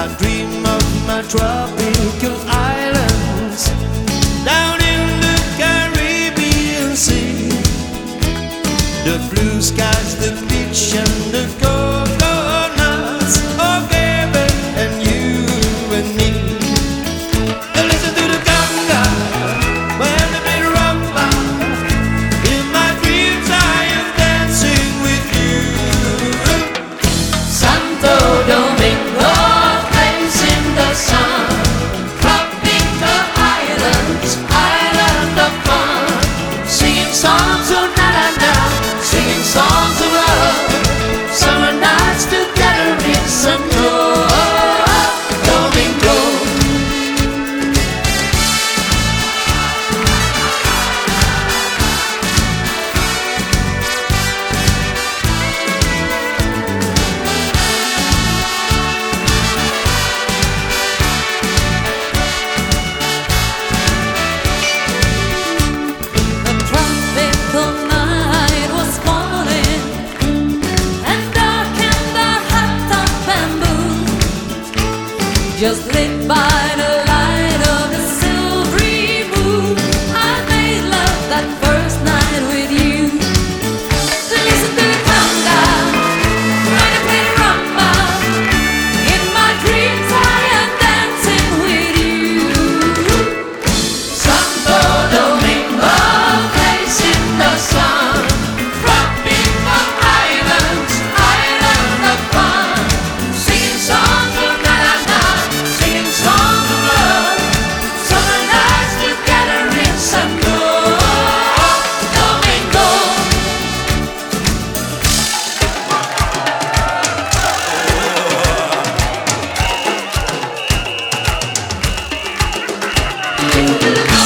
I dream of my tropical islands down in the Caribbean Sea. The blue skies, the beach, and the coast. just lit by the you.